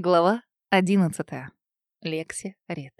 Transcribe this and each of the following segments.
Глава 11. Лекси Ред.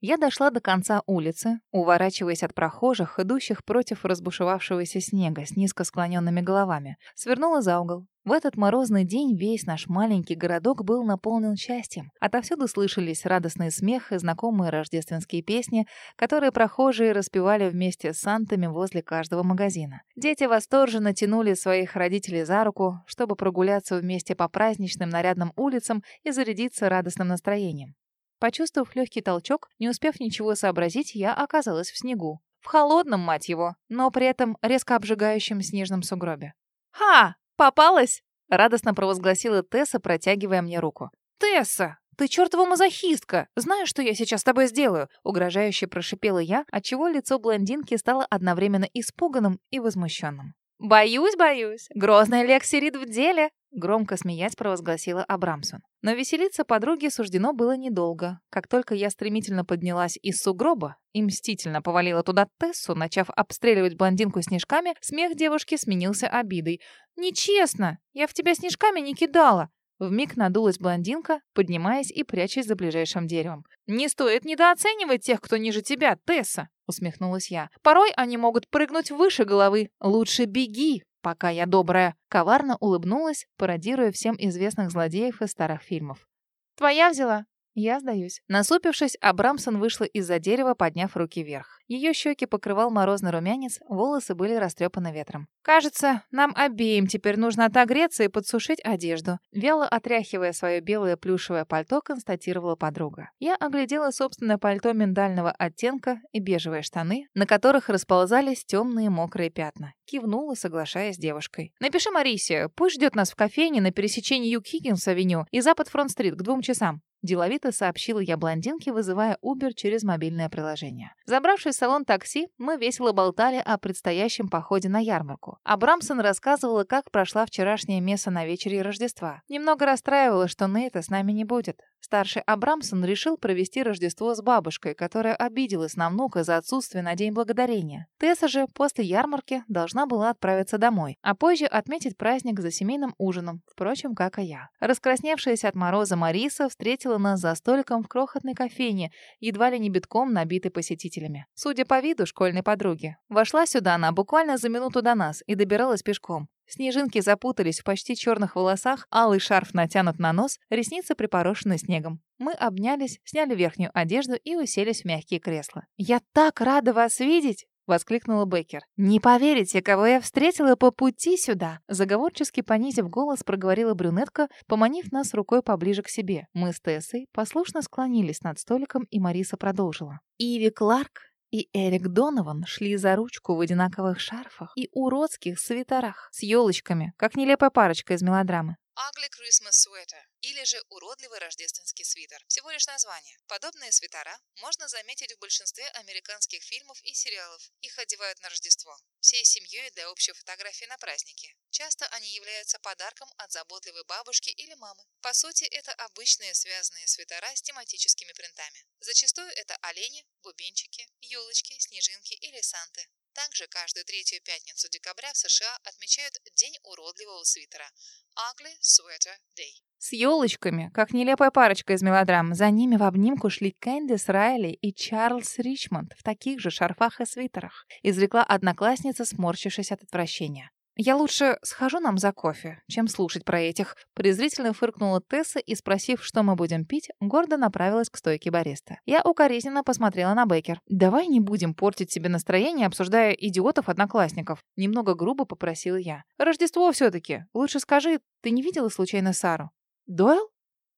Я дошла до конца улицы, уворачиваясь от прохожих, идущих против разбушевавшегося снега с низко склоненными головами. Свернула за угол. В этот морозный день весь наш маленький городок был наполнен счастьем. Отовсюду слышались радостный смех и знакомые рождественские песни, которые прохожие распевали вместе с сантами возле каждого магазина. Дети восторженно тянули своих родителей за руку, чтобы прогуляться вместе по праздничным нарядным улицам и зарядиться радостным настроением. Почувствовав легкий толчок, не успев ничего сообразить, я оказалась в снегу. В холодном, мать его, но при этом резко обжигающем снежном сугробе. «Ха! Попалась!» — радостно провозгласила Тесса, протягивая мне руку. «Тесса! Ты чертова мазохистка! Знаешь, что я сейчас с тобой сделаю?» Угрожающе прошипела я, отчего лицо блондинки стало одновременно испуганным и возмущенным. «Боюсь, боюсь. Грозная Лекси Рид в деле!» Громко смеясь провозгласила Абрамсон. Но веселиться подруге суждено было недолго. Как только я стремительно поднялась из сугроба и мстительно повалила туда Тессу, начав обстреливать блондинку снежками, смех девушки сменился обидой. «Нечестно! Я в тебя снежками не кидала!» Вмиг надулась блондинка, поднимаясь и прячась за ближайшим деревом. «Не стоит недооценивать тех, кто ниже тебя, Тесса!» — усмехнулась я. «Порой они могут прыгнуть выше головы. Лучше беги, пока я добрая!» Коварно улыбнулась, пародируя всем известных злодеев из старых фильмов. «Твоя взяла?» Я сдаюсь. Насупившись, Абрамсон вышла из-за дерева, подняв руки вверх. Ее щеки покрывал морозный румянец, волосы были растрепаны ветром. «Кажется, нам обеим теперь нужно отогреться и подсушить одежду», вяло отряхивая свое белое плюшевое пальто, констатировала подруга. Я оглядела собственное пальто миндального оттенка и бежевые штаны, на которых расползались темные мокрые пятна. Кивнула, соглашаясь с девушкой. «Напиши Марисе, пусть ждет нас в кофейне на пересечении Юг-Хиггинс-авеню и Запад-Фронт-стрит к двум часам». Деловито сообщила я блондинке, вызывая Uber через мобильное приложение. Забравшись в салон такси, мы весело болтали о предстоящем походе на ярмарку. Абрамсон рассказывала, как прошла вчерашняя месса на вечере Рождества. Немного расстраивала, что Нейта с нами не будет. Старший Абрамсон решил провести Рождество с бабушкой, которая обиделась на внука за отсутствие на День Благодарения. Тесса же после ярмарки должна была отправиться домой, а позже отметить праздник за семейным ужином, впрочем, как и я. Раскрасневшаяся от мороза Мариса встретила нас за столиком в крохотной кофейне, едва ли не битком набитой посетителями. Судя по виду школьной подруги. Вошла сюда она буквально за минуту до нас и добиралась пешком. Снежинки запутались в почти черных волосах, алый шарф натянут на нос, ресницы припорошены снегом. Мы обнялись, сняли верхнюю одежду и уселись в мягкие кресла. «Я так рада вас видеть!» — воскликнула Беккер. «Не поверите, кого я встретила по пути сюда!» Заговорчески понизив голос, проговорила брюнетка, поманив нас рукой поближе к себе. Мы с Тессой послушно склонились над столиком, и Мариса продолжила. «Иви Кларк и Эрик Донован шли за ручку в одинаковых шарфах и уродских свитерах с елочками, как нелепая парочка из мелодрамы. Ugly Christmas Sweater или же уродливый рождественский свитер. Всего лишь название. Подобные свитера можно заметить в большинстве американских фильмов и сериалов. Их одевают на Рождество. Всей семьей для общей фотографии на празднике. Часто они являются подарком от заботливой бабушки или мамы. По сути, это обычные связанные свитера с тематическими принтами. Зачастую это олени, бубенчики, елочки, снежинки или санты. Также каждую третью пятницу декабря в США отмечают День уродливого свитера Ugly Sweater Day. С елочками, как нелепая парочка из мелодрам. За ними в обнимку шли Кэндис Райли и Чарльз Ричмонд в таких же шарфах и свитерах. Изрекла одноклассница, сморщившись от отвращения. «Я лучше схожу нам за кофе, чем слушать про этих». Презрительно фыркнула Тесса и, спросив, что мы будем пить, гордо направилась к стойке бариста. Я укоризненно посмотрела на Бейкер. «Давай не будем портить себе настроение, обсуждая идиотов-одноклассников». Немного грубо попросила я. «Рождество все-таки. Лучше скажи, ты не видела случайно Сару?» «Дойл?»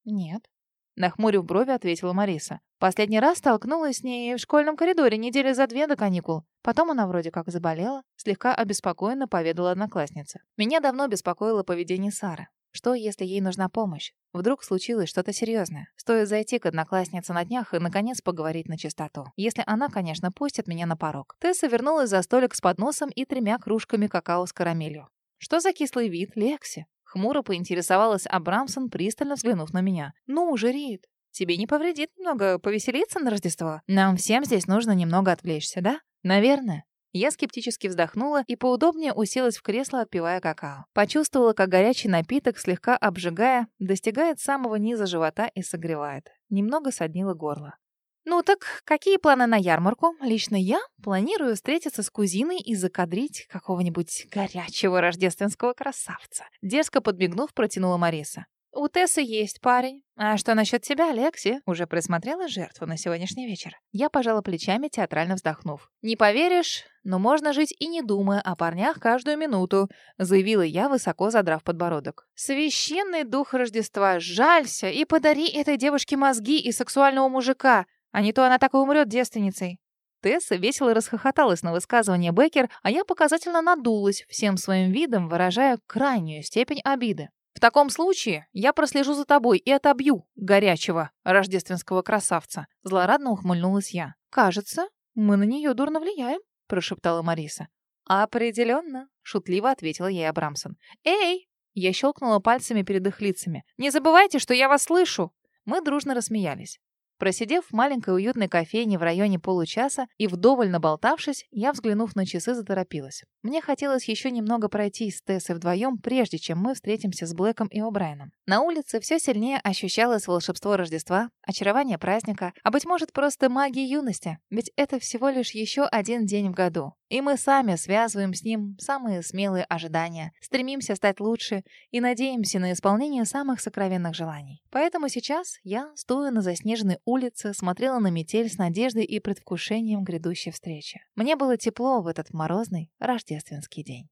«Нет». Нахмурив брови, ответила Мариса. Последний раз столкнулась с ней в школьном коридоре недели за две до каникул. Потом она вроде как заболела, слегка обеспокоенно поведала одноклассница. Меня давно беспокоило поведение Сары. Что, если ей нужна помощь? Вдруг случилось что-то серьезное. Стоит зайти к однокласснице на днях и, наконец, поговорить на чистоту. Если она, конечно, пустит меня на порог. Тесса вернулась за столик с подносом и тремя кружками какао с карамелью. Что за кислый вид, Лекси? Хмуро поинтересовалась Абрамсон, пристально взглянув на меня. «Ну уже, Рид, тебе не повредит немного повеселиться на Рождество? Нам всем здесь нужно немного отвлечься, да?» «Наверное». Я скептически вздохнула и поудобнее уселась в кресло, отпивая какао. Почувствовала, как горячий напиток, слегка обжигая, достигает самого низа живота и согревает. Немного соднило горло. «Ну так какие планы на ярмарку? Лично я планирую встретиться с кузиной и закадрить какого-нибудь горячего рождественского красавца». Дерзко подмигнув, протянула Мариса. «У Тессы есть парень. А что насчет тебя, Лекси? Уже присмотрела жертву на сегодняшний вечер?» Я пожала плечами, театрально вздохнув. «Не поверишь, но можно жить и не думая о парнях каждую минуту», заявила я, высоко задрав подбородок. «Священный дух Рождества, жалься и подари этой девушке мозги и сексуального мужика, а не то она так и умрет девственницей». Тесса весело расхохоталась на высказывание Беккер, а я показательно надулась, всем своим видом выражая крайнюю степень обиды. В таком случае я прослежу за тобой и отобью горячего рождественского красавца. Злорадно ухмыльнулась я. Кажется, мы на нее дурно влияем, прошептала Мариса. Определенно, шутливо ответила ей Абрамсон. Эй! Я щелкнула пальцами перед их лицами. «Не забывайте, что я вас слышу!» Мы дружно рассмеялись. Просидев в маленькой уютной кофейне в районе получаса и вдоволь наболтавшись, я, взглянув на часы, заторопилась. Мне хотелось еще немного пройти с Тессой вдвоем, прежде чем мы встретимся с Блэком и О'Брайеном. На улице все сильнее ощущалось волшебство Рождества, очарование праздника, а, быть может, просто магия юности, ведь это всего лишь еще один день в году. И мы сами связываем с ним самые смелые ожидания, стремимся стать лучше и надеемся на исполнение самых сокровенных желаний. Поэтому сейчас я, стоя на заснеженной улице, смотрела на метель с надеждой и предвкушением грядущей встречи. Мне было тепло в этот морозный рождественский день.